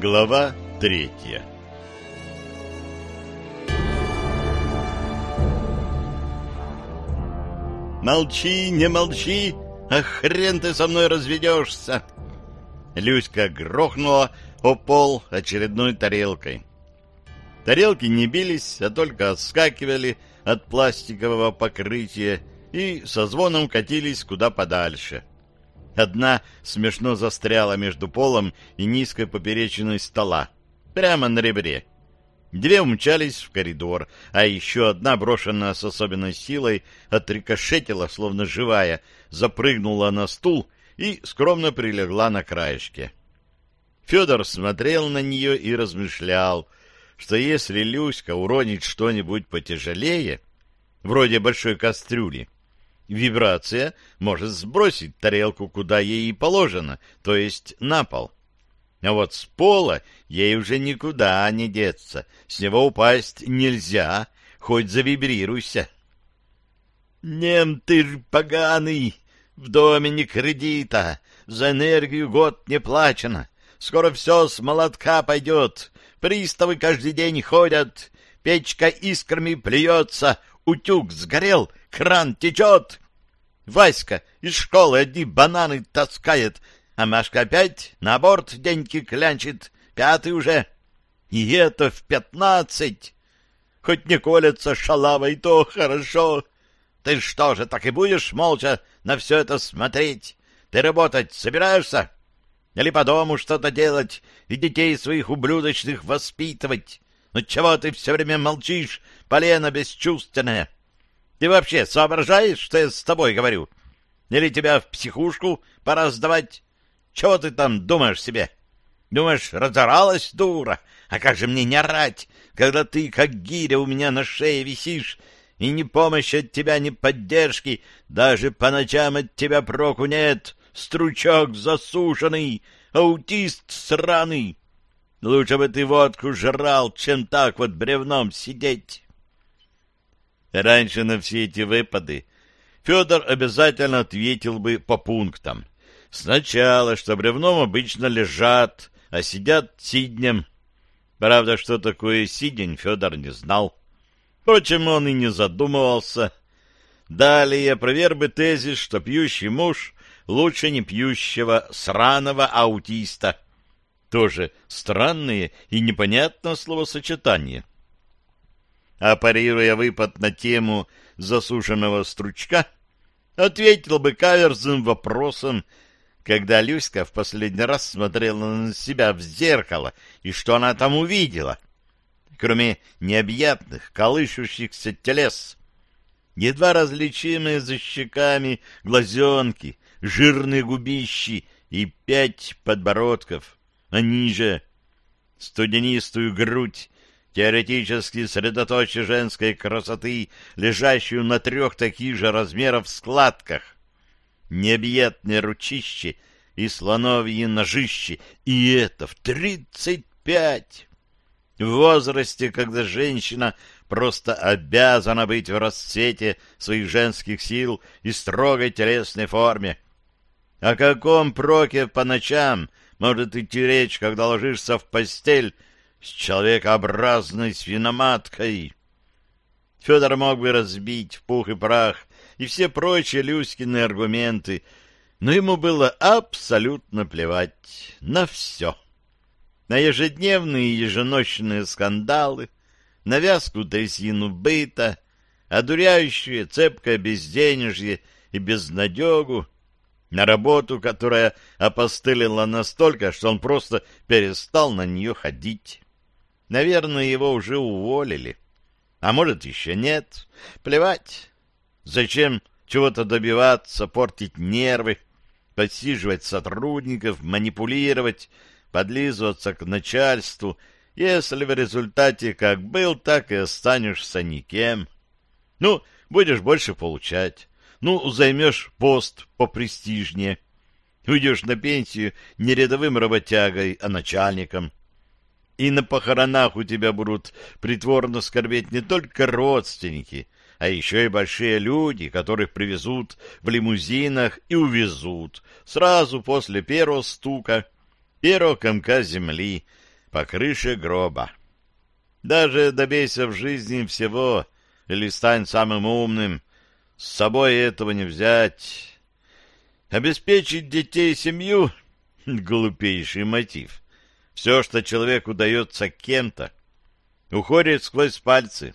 Глава третья «Молчи, не молчи, а хрен ты со мной разведешься!» Люська грохнула о пол очередной тарелкой. Тарелки не бились, а только отскакивали от пластикового покрытия и со звоном катились куда подальше. Одна смешно застряла между полом и низкой поперечиной стола, прямо на ребре. Две умчались в коридор, а еще одна, брошенная с особенной силой, отрикошетила, словно живая, запрыгнула на стул и скромно прилегла на краешке. Федор смотрел на нее и размышлял, что если Люська уронит что-нибудь потяжелее, вроде большой кастрюли, вибрация может сбросить тарелку куда ей и положено, то есть на пол. А вот с пола ей уже никуда не деться. С него упасть нельзя, хоть завибрируйся. Нем ты ж поганый, в доме не кредита, за энергию год не плачено. Скоро все с молотка пойдет, приставы каждый день ходят, печка искрами плюется, утюг сгорел, кран течет. Васька из школы одни бананы таскает, а Машка опять на борт деньги клянчит, пятый уже. И это в пятнадцать. Хоть не колется шалава, и то хорошо. Ты что же, так и будешь молча на все это смотреть? Ты работать собираешься? Или по дому что-то делать и детей своих ублюдочных воспитывать? Ну чего ты все время молчишь, полено бесчувственное? Ты вообще соображаешь, что я с тобой говорю? Или тебя в психушку пора сдавать? Чего ты там думаешь себе? Думаешь, разоралась, дура? А как же мне не орать, когда ты, как гиря, у меня на шее висишь, и ни помощи от тебя, ни поддержки, даже по ночам от тебя проку нет, стручок засушенный, аутист сраный. Лучше бы ты водку жрал, чем так вот бревном сидеть. Раньше на все эти выпады Федор обязательно ответил бы по пунктам. Сначала, что бревном обычно лежат, а сидят сиднем. Правда, что такое сидень, Федор не знал. Впрочем, он и не задумывался. Далее проверь бы тезис, что пьющий муж лучше не пьющего сраного аутиста. Тоже странное и непонятное словосочетание. А парируя выпад на тему засушенного стручка, ответил бы каверзным вопросом, когда Люська в последний раз смотрела на себя в зеркало, и что она там увидела, кроме необъятных, колышущихся телес. Едва различимые за щеками глазенки, жирные губищи и пять подбородков, а ниже студенистую грудь, теоретически средоточие женской красоты, лежащую на трех таких же размеров складках необъятные ручищи и слоновьи ножищи, и это в тридцать пять! В возрасте, когда женщина просто обязана быть в расцвете своих женских сил и строгой телесной форме. О каком проке по ночам может идти речь, когда ложишься в постель с человекообразной свиноматкой? Федор мог бы разбить в пух и прах и все прочие Люськины аргументы, но ему было абсолютно плевать на все. На ежедневные и еженочные скандалы, на вязкую трясину быта, одуряющее цепкое безденежье и безнадегу, на работу, которая опостылила настолько, что он просто перестал на нее ходить. Наверное, его уже уволили. А может, еще нет. Плевать. Зачем чего-то добиваться, портить нервы, подсиживать сотрудников, манипулировать, подлизываться к начальству, если в результате как был, так и останешься никем. Ну, будешь больше получать. Ну, займешь пост попрестижнее. Уйдешь на пенсию не рядовым работягой, а начальником. И на похоронах у тебя будут притворно скорбеть не только родственники, а еще и большие люди, которых привезут в лимузинах и увезут сразу после первого стука, первого комка земли по крыше гроба. Даже добейся в жизни всего или стань самым умным, с собой этого не взять. Обеспечить детей семью — глупейший мотив. Все, что человеку дается кем-то, уходит сквозь пальцы,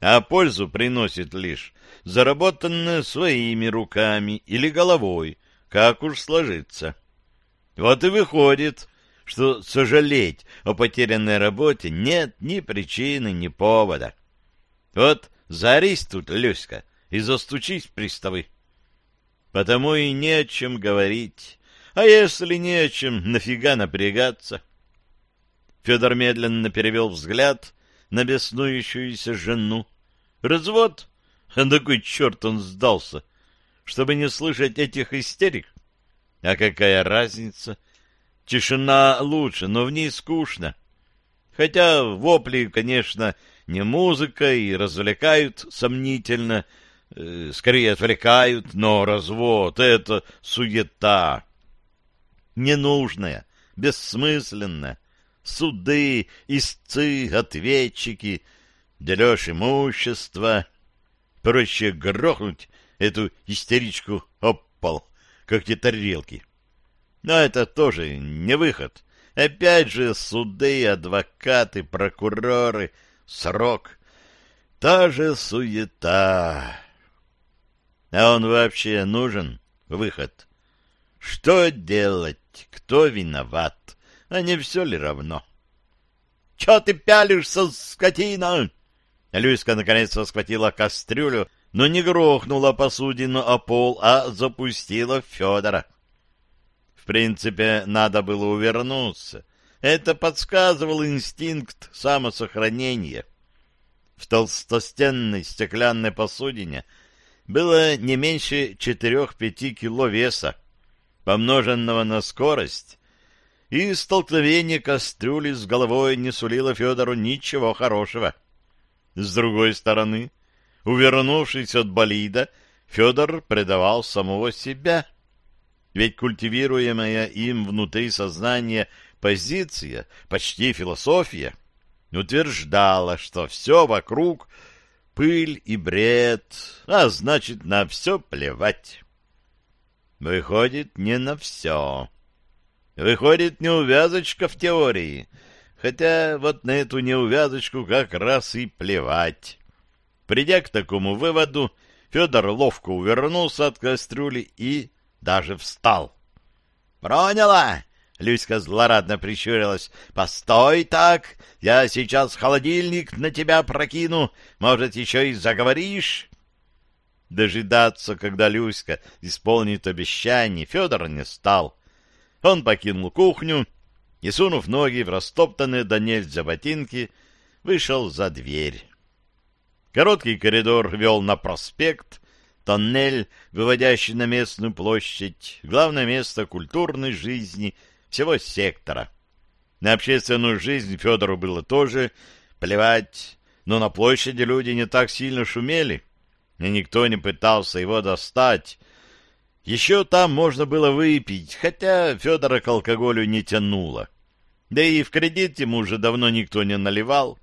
а пользу приносит лишь заработанное своими руками или головой, как уж сложится. Вот и выходит, что сожалеть о потерянной работе нет ни причины, ни повода. Вот зарись тут, Люська, и застучись приставы. Потому и не о чем говорить. А если не о чем, нафига напрягаться? Федор медленно перевел взгляд на беснующуюся жену. Развод? А на кой черт он сдался? Чтобы не слышать этих истерик? А какая разница? Тишина лучше, но в ней скучно. Хотя вопли, конечно, не музыка и развлекают сомнительно, э, скорее отвлекают, но развод — это суета. Ненужная, бессмысленная. Суды, истцы, ответчики, дележ имущества. Проще грохнуть эту истеричку об пол, как те тарелки. Но это тоже не выход. Опять же суды, адвокаты, прокуроры, срок. Та же суета. А он вообще нужен, выход. Что делать? Кто виноват? А не все ли равно? — Че ты пялишься, скотина? Люська наконец схватила кастрюлю, но не грохнула посудину о пол, а запустила Федора принципе, надо было увернуться. Это подсказывал инстинкт самосохранения. В толстостенной стеклянной посудине было не меньше четырех-пяти кило веса, помноженного на скорость, и столкновение кастрюли с головой не сулило Федору ничего хорошего. С другой стороны, увернувшись от болида, Федор предавал самого себя — ведь культивируемая им внутри сознания позиция, почти философия, утверждала, что все вокруг пыль и бред, а значит, на все плевать. Выходит, не на все. Выходит, неувязочка в теории, хотя вот на эту неувязочку как раз и плевать. Придя к такому выводу, Федор ловко увернулся от кастрюли и даже встал. «Проняла!» — Люська злорадно прищурилась. «Постой так! Я сейчас холодильник на тебя прокину. Может, еще и заговоришь?» Дожидаться, когда Люська исполнит обещание, Федор не стал. Он покинул кухню и, сунув ноги в растоптанные до нельзя ботинки, вышел за дверь. Короткий коридор вел на проспект, тоннель, выводящий на местную площадь, главное место культурной жизни всего сектора. На общественную жизнь Федору было тоже плевать, но на площади люди не так сильно шумели, и никто не пытался его достать. Еще там можно было выпить, хотя Федора к алкоголю не тянуло. Да и в кредит ему уже давно никто не наливал,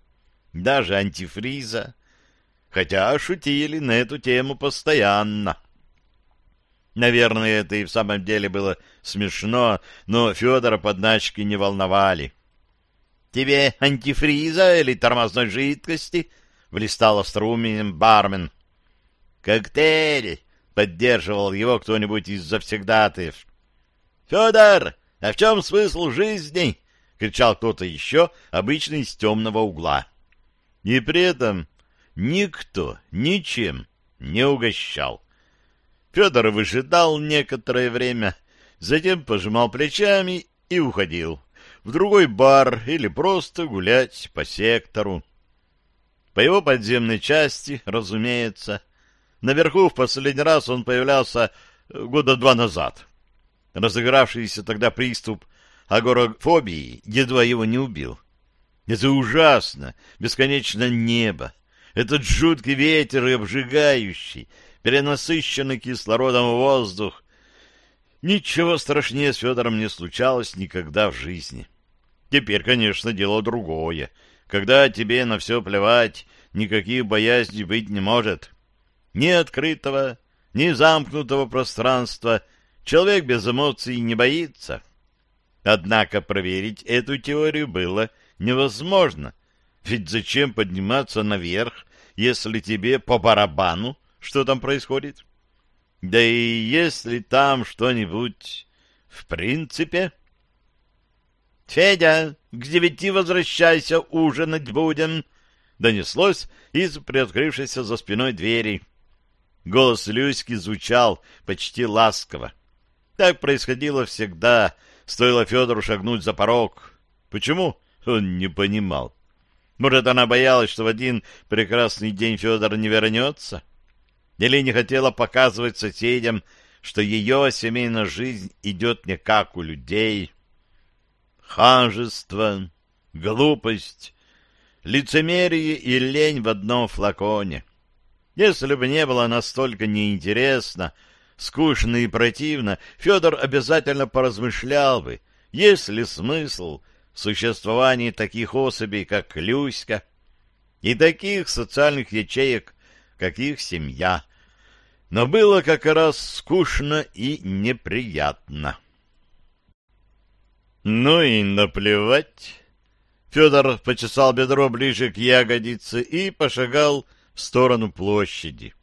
даже антифриза хотя шутили на эту тему постоянно. Наверное, это и в самом деле было смешно, но Федора подначки не волновали. «Тебе антифриза или тормозной жидкости?» — влистал струменем бармен. «Коктейль!» — поддерживал его кто-нибудь из завсегдатаев. «Федор, а в чем смысл жизни?» — кричал кто-то еще, обычно из темного угла. И при этом никто ничем не угощал. Федор выжидал некоторое время, затем пожимал плечами и уходил в другой бар или просто гулять по сектору. По его подземной части, разумеется, Наверху в последний раз он появлялся года два назад. Разыгравшийся тогда приступ агорофобии едва его не убил. Это ужасно, бесконечно небо. Этот жуткий ветер и обжигающий, перенасыщенный кислородом воздух. Ничего страшнее с Федором не случалось никогда в жизни. Теперь, конечно, дело другое. Когда тебе на все плевать, никаких боязней быть не может. Ни открытого, ни замкнутого пространства человек без эмоций не боится. Однако проверить эту теорию было невозможно, ведь зачем подниматься наверх, если тебе по барабану, что там происходит? Да и если там что-нибудь в принципе... — Федя, к девяти возвращайся, ужинать будем! — донеслось из приоткрывшейся за спиной двери. Голос Люськи звучал почти ласково. Так происходило всегда, стоило Федору шагнуть за порог. Почему? Он не понимал. Может, она боялась, что в один прекрасный день Федор не вернется? Или не хотела показывать соседям, что ее семейная жизнь идет не как у людей? Ханжество, глупость, лицемерие и лень в одном флаконе. Если бы не было настолько неинтересно, скучно и противно, Федор обязательно поразмышлял бы, есть ли смысл в существовании таких особей, как Люська, и таких социальных ячеек, как их семья. Но было как раз скучно и неприятно. Ну и наплевать. Федор почесал бедро ближе к ягодице и пошагал в сторону площади.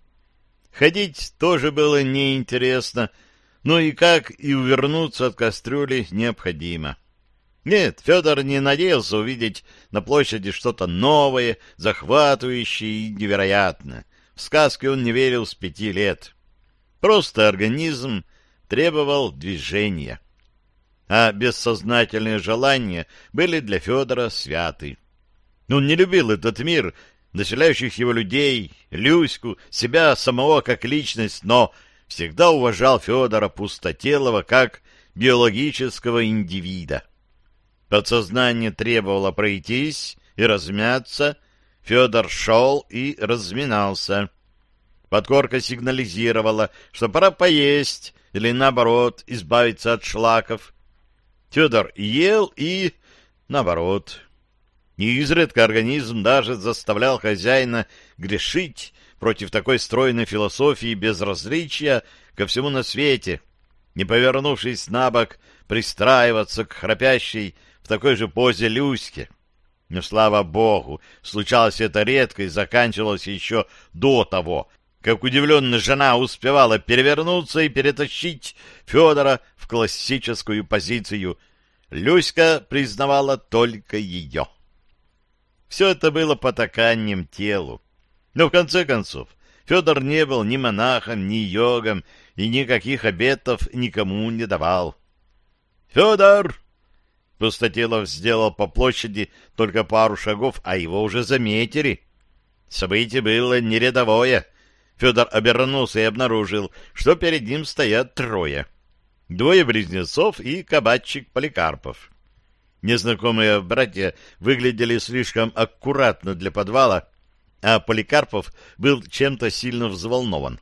Ходить тоже было неинтересно, но и как и увернуться от кастрюли необходимо. Нет, Федор не надеялся увидеть на площади что-то новое, захватывающее и невероятное. В сказки он не верил с пяти лет. Просто организм требовал движения. А бессознательные желания были для Федора святы. Он не любил этот мир, населяющих его людей, Люську, себя самого как личность, но всегда уважал Федора Пустотелова как биологического индивида. Подсознание требовало пройтись и размяться, Федор шел и разминался. Подкорка сигнализировала, что пора поесть или, наоборот, избавиться от шлаков. Федор ел и, наоборот, и изредка организм даже заставлял хозяина грешить против такой стройной философии безразличия ко всему на свете, не повернувшись на бок, пристраиваться к храпящей в такой же позе Люське. Но, слава богу, случалось это редко и заканчивалось еще до того, как удивленная жена успевала перевернуться и перетащить Федора в классическую позицию. Люська признавала только ее. Все это было потаканием телу. Но в конце концов, Федор не был ни монахом, ни йогом, и никаких обетов никому не давал. «Федор!» Пустотелов сделал по площади только пару шагов, а его уже заметили. Событие было не рядовое. Федор обернулся и обнаружил, что перед ним стоят трое. Двое близнецов и кабачик Поликарпов. Незнакомые братья выглядели слишком аккуратно для подвала, а Поликарпов был чем-то сильно взволнован.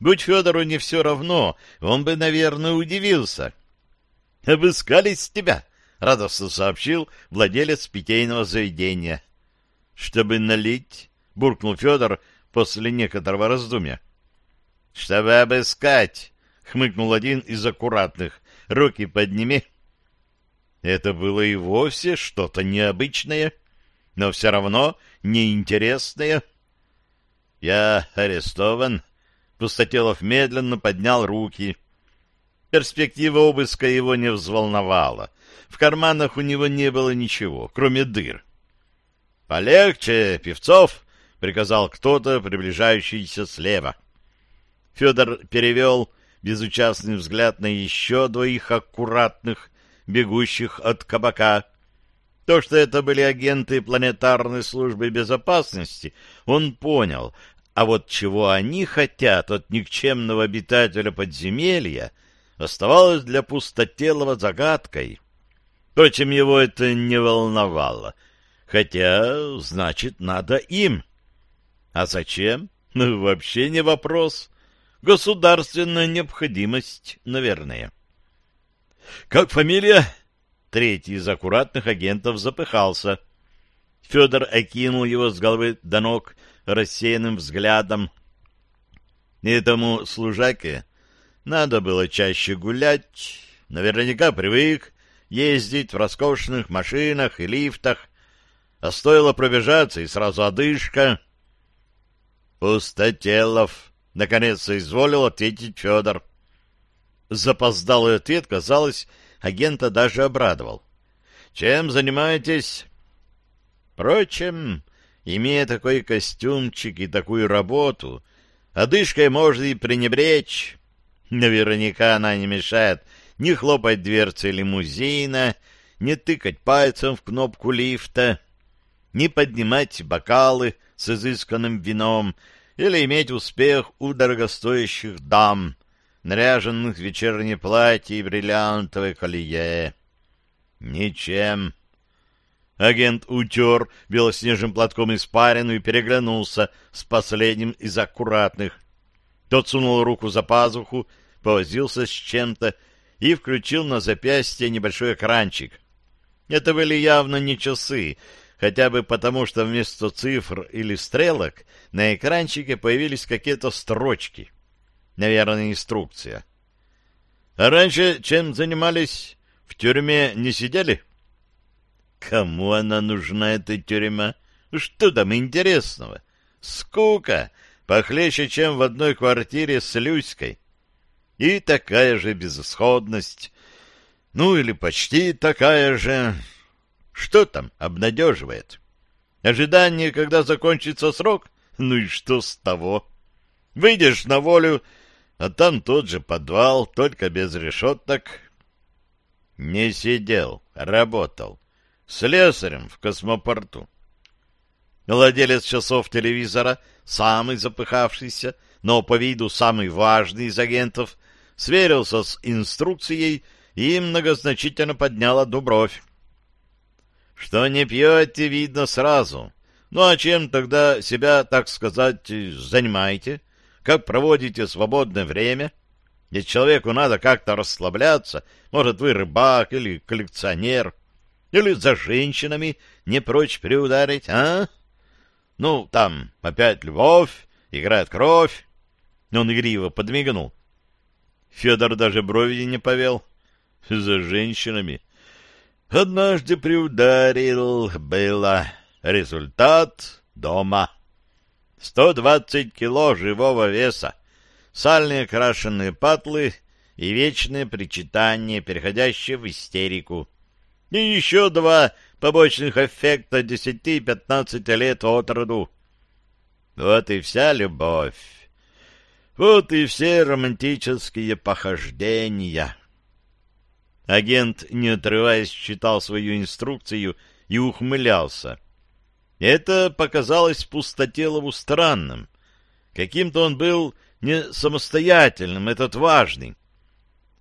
Будь Федору не все равно, он бы, наверное, удивился. — Обыскались тебя, — радостно сообщил владелец питейного заведения. — Чтобы налить, — буркнул Федор после некоторого раздумья. — Чтобы обыскать, — хмыкнул один из аккуратных. — Руки подними. — это было и вовсе что-то необычное, но все равно неинтересное. «Я арестован», — Пустотелов медленно поднял руки. Перспектива обыска его не взволновала. В карманах у него не было ничего, кроме дыр. «Полегче, Певцов!» — приказал кто-то, приближающийся слева. Федор перевел безучастный взгляд на еще двоих аккуратных, бегущих от кабака. То, что это были агенты планетарной службы безопасности, он понял, А вот чего они хотят от никчемного обитателя подземелья, оставалось для пустотелого загадкой. Впрочем, его это не волновало. Хотя, значит, надо им. А зачем? Ну, вообще не вопрос. Государственная необходимость, наверное. Как фамилия? Третий из аккуратных агентов запыхался. Федор окинул его с головы до ног рассеянным взглядом. Этому служаке надо было чаще гулять, наверняка привык ездить в роскошных машинах и лифтах, а стоило пробежаться, и сразу одышка. Пустотелов, наконец соизволил ответить Федор. Запоздалый ответ, казалось, агента даже обрадовал. «Чем занимаетесь?» Впрочем, имея такой костюмчик и такую работу, одышкой можно и пренебречь. Наверняка она не мешает ни хлопать дверцы лимузина, ни тыкать пальцем в кнопку лифта, ни поднимать бокалы с изысканным вином или иметь успех у дорогостоящих дам, наряженных в вечернее платье и бриллиантовое колье. Ничем. Агент утер белоснежным платком испарину и переглянулся с последним из аккуратных. Тот сунул руку за пазуху, повозился с чем-то и включил на запястье небольшой экранчик. Это были явно не часы, хотя бы потому, что вместо цифр или стрелок на экранчике появились какие-то строчки. Наверное, инструкция. А раньше чем занимались? В тюрьме не сидели? — Кому она нужна, эта тюрьма? Что там интересного? Скука, похлеще, чем в одной квартире с Люськой. И такая же безысходность. Ну, или почти такая же. Что там обнадеживает? Ожидание, когда закончится срок? Ну и что с того? Выйдешь на волю, а там тот же подвал, только без решеток. Не сидел, работал слесарем в космопорту. Владелец часов телевизора, самый запыхавшийся, но по виду самый важный из агентов, сверился с инструкцией и многозначительно поднял одну бровь. Что не пьете, видно сразу. Ну а чем тогда себя, так сказать, занимаете? Как проводите свободное время? Ведь человеку надо как-то расслабляться. Может, вы рыбак или коллекционер — или за женщинами не прочь приударить, а? Ну, там опять любовь, играет кровь. Он игриво подмигнул. Федор даже брови не повел. За женщинами. Однажды приударил, было. Результат дома. Сто двадцать кило живого веса, сальные крашеные патлы и вечное причитание, переходящее в истерику и еще два побочных эффекта десяти-пятнадцати лет от роду. Вот и вся любовь. Вот и все романтические похождения. Агент, не отрываясь, читал свою инструкцию и ухмылялся. Это показалось Пустотелову странным. Каким-то он был не самостоятельным, этот важный.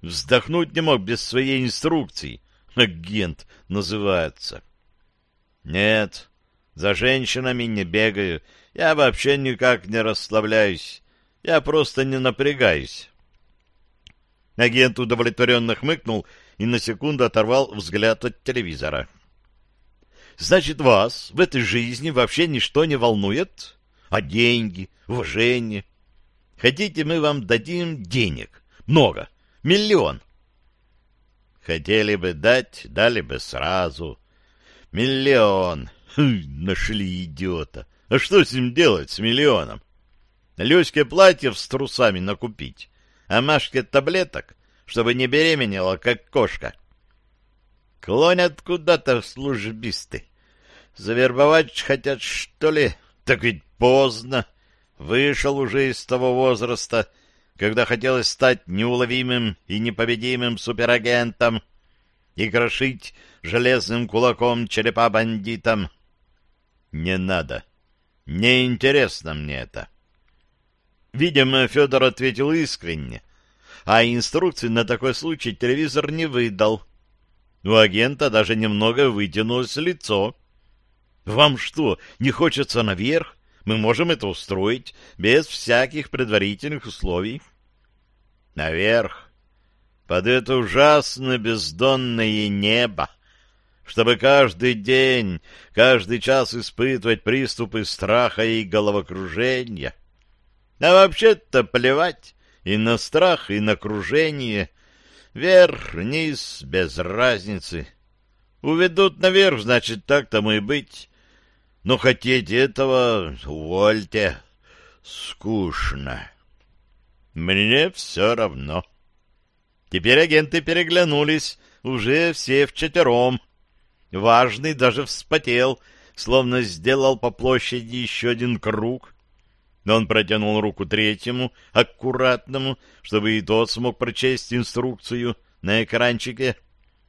Вздохнуть не мог без своей инструкции агент называется. Нет, за женщинами не бегаю. Я вообще никак не расслабляюсь. Я просто не напрягаюсь. Агент удовлетворенно хмыкнул и на секунду оторвал взгляд от телевизора. Значит, вас в этой жизни вообще ничто не волнует? А деньги, уважение? Хотите, мы вам дадим денег? Много. Миллион. Хотели бы дать, дали бы сразу. Миллион. Хм, нашли идиота. А что с ним делать, с миллионом? Люське платьев с трусами накупить, а Машке таблеток, чтобы не беременела, как кошка. Клонят куда-то службисты. Завербовать хотят, что ли? Так ведь поздно. Вышел уже из того возраста, когда хотелось стать неуловимым и непобедимым суперагентом и крошить железным кулаком черепа бандитам. Не надо. Не интересно мне это. Видимо, Федор ответил искренне, а инструкции на такой случай телевизор не выдал. У агента даже немного вытянулось лицо. «Вам что, не хочется наверх? Мы можем это устроить без всяких предварительных условий». «Наверх, под это ужасное бездонное небо, чтобы каждый день, каждый час испытывать приступы страха и головокружения. А вообще-то плевать и на страх, и на кружение. Вверх, вниз, без разницы. Уведут наверх, значит, так тому и быть. Но хотеть этого, увольте. Скучно. Мне все равно. Теперь агенты переглянулись, уже все вчетвером. Важный даже вспотел, словно сделал по площади еще один круг. Но он протянул руку третьему, аккуратному, чтобы и тот смог прочесть инструкцию на экранчике.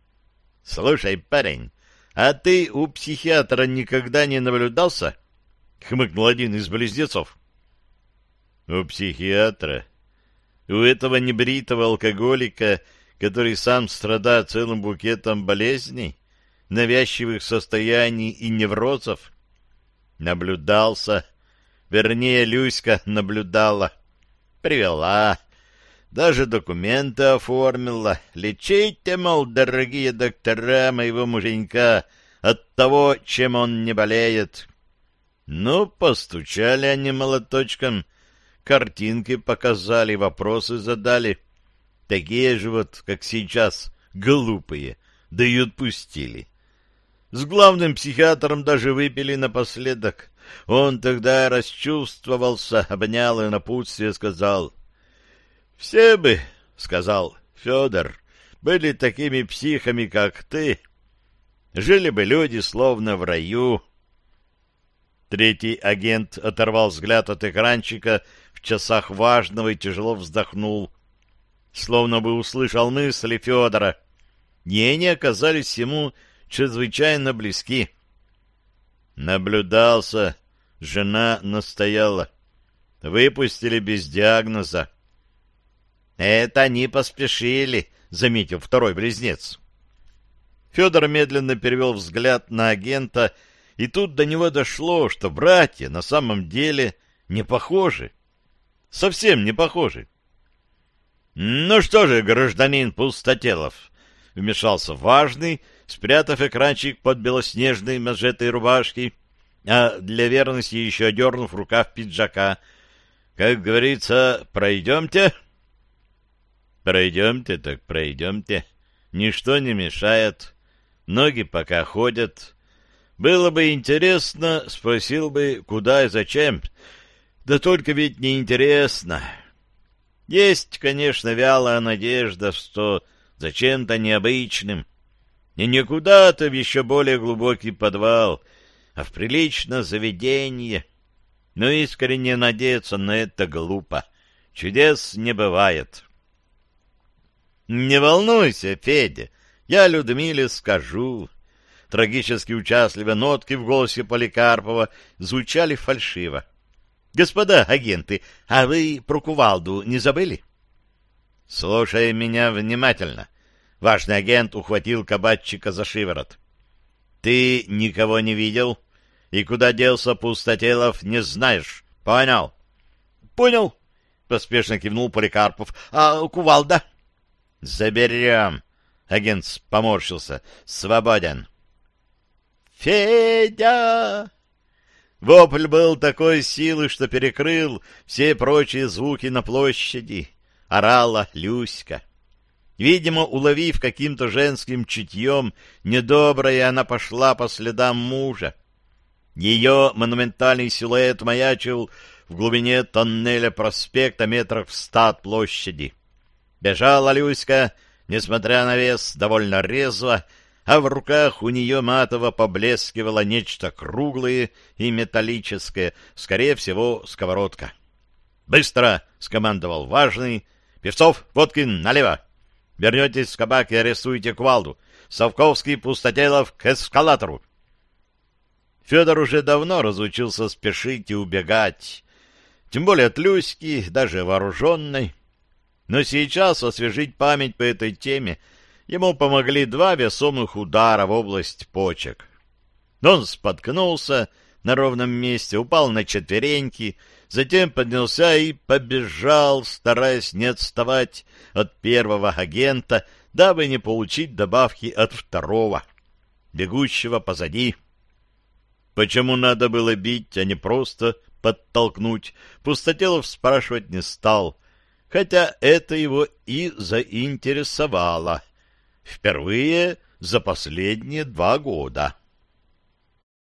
— Слушай, парень, а ты у психиатра никогда не наблюдался? — хмыкнул один из близнецов. — У психиатра? У этого небритого алкоголика, который сам страдает целым букетом болезней, навязчивых состояний и неврозов? Наблюдался Вернее, Люська наблюдала. Привела. Даже документы оформила. Лечите, мол, дорогие доктора моего муженька от того, чем он не болеет. Ну, постучали они молоточком, картинки показали, вопросы задали. Такие же вот, как сейчас, глупые, да и отпустили. С главным психиатром даже выпили напоследок. Он тогда расчувствовался, обнял и напутствие сказал. — Все бы, — сказал Федор, — были такими психами, как ты. Жили бы люди словно в раю. Третий агент оторвал взгляд от экранчика в часах важного и тяжело вздохнул, словно бы услышал мысли Федора. И они оказались ему чрезвычайно близки. Наблюдался, жена настояла. Выпустили без диагноза. Это они поспешили, заметил второй близнец. Федор медленно перевел взгляд на агента, и тут до него дошло, что братья на самом деле не похожи. Совсем не похожи. — Ну что же, гражданин Пустотелов, — вмешался важный, спрятав экранчик под белоснежной мажетой рубашки, а для верности еще дернув рукав пиджака. Как говорится, пройдемте? Пройдемте, так пройдемте. Ничто не мешает. Ноги пока ходят. Было бы интересно, спросил бы, куда и зачем. Да только ведь не интересно. Есть, конечно, вялая надежда, что зачем-то необычным и не куда-то в еще более глубокий подвал, а в приличное заведение. Но искренне надеяться на это глупо. Чудес не бывает. «Не волнуйся, Федя, я Людмиле скажу». Трагически участливо нотки в голосе Поликарпова звучали фальшиво. «Господа агенты, а вы про кувалду не забыли?» «Слушай меня внимательно. Важный агент ухватил кабачика за шиворот. «Ты никого не видел, и куда делся Пустотелов, не знаешь. Понял?» «Понял», — поспешно кивнул Поликарпов. «А кувалда?» «Заберем», — агент поморщился. «Свободен». «Федя!» Вопль был такой силы, что перекрыл все прочие звуки на площади. Орала Люська. Видимо, уловив каким-то женским чутьем недоброе, она пошла по следам мужа. Ее монументальный силуэт маячил в глубине тоннеля проспекта метров в ста от площади. Бежала Люська, несмотря на вес, довольно резво, а в руках у нее матово поблескивало нечто круглое и металлическое, скорее всего, сковородка. «Быстро!» — скомандовал важный. «Певцов, Водкин, налево!» Вернетесь в кабак и арестуете кувалду. Совковский, Пустотелов, к эскалатору. Федор уже давно разучился спешить и убегать. тем более от Люськи, даже вооруженной. Но сейчас освежить память по этой теме ему помогли два весомых удара в область почек. Он споткнулся на ровном месте, упал на четвереньки, затем поднялся и побежал, стараясь не отставать от первого агента, дабы не получить добавки от второго, бегущего позади. Почему надо было бить, а не просто подтолкнуть, Пустотелов спрашивать не стал, хотя это его и заинтересовало. Впервые за последние два года.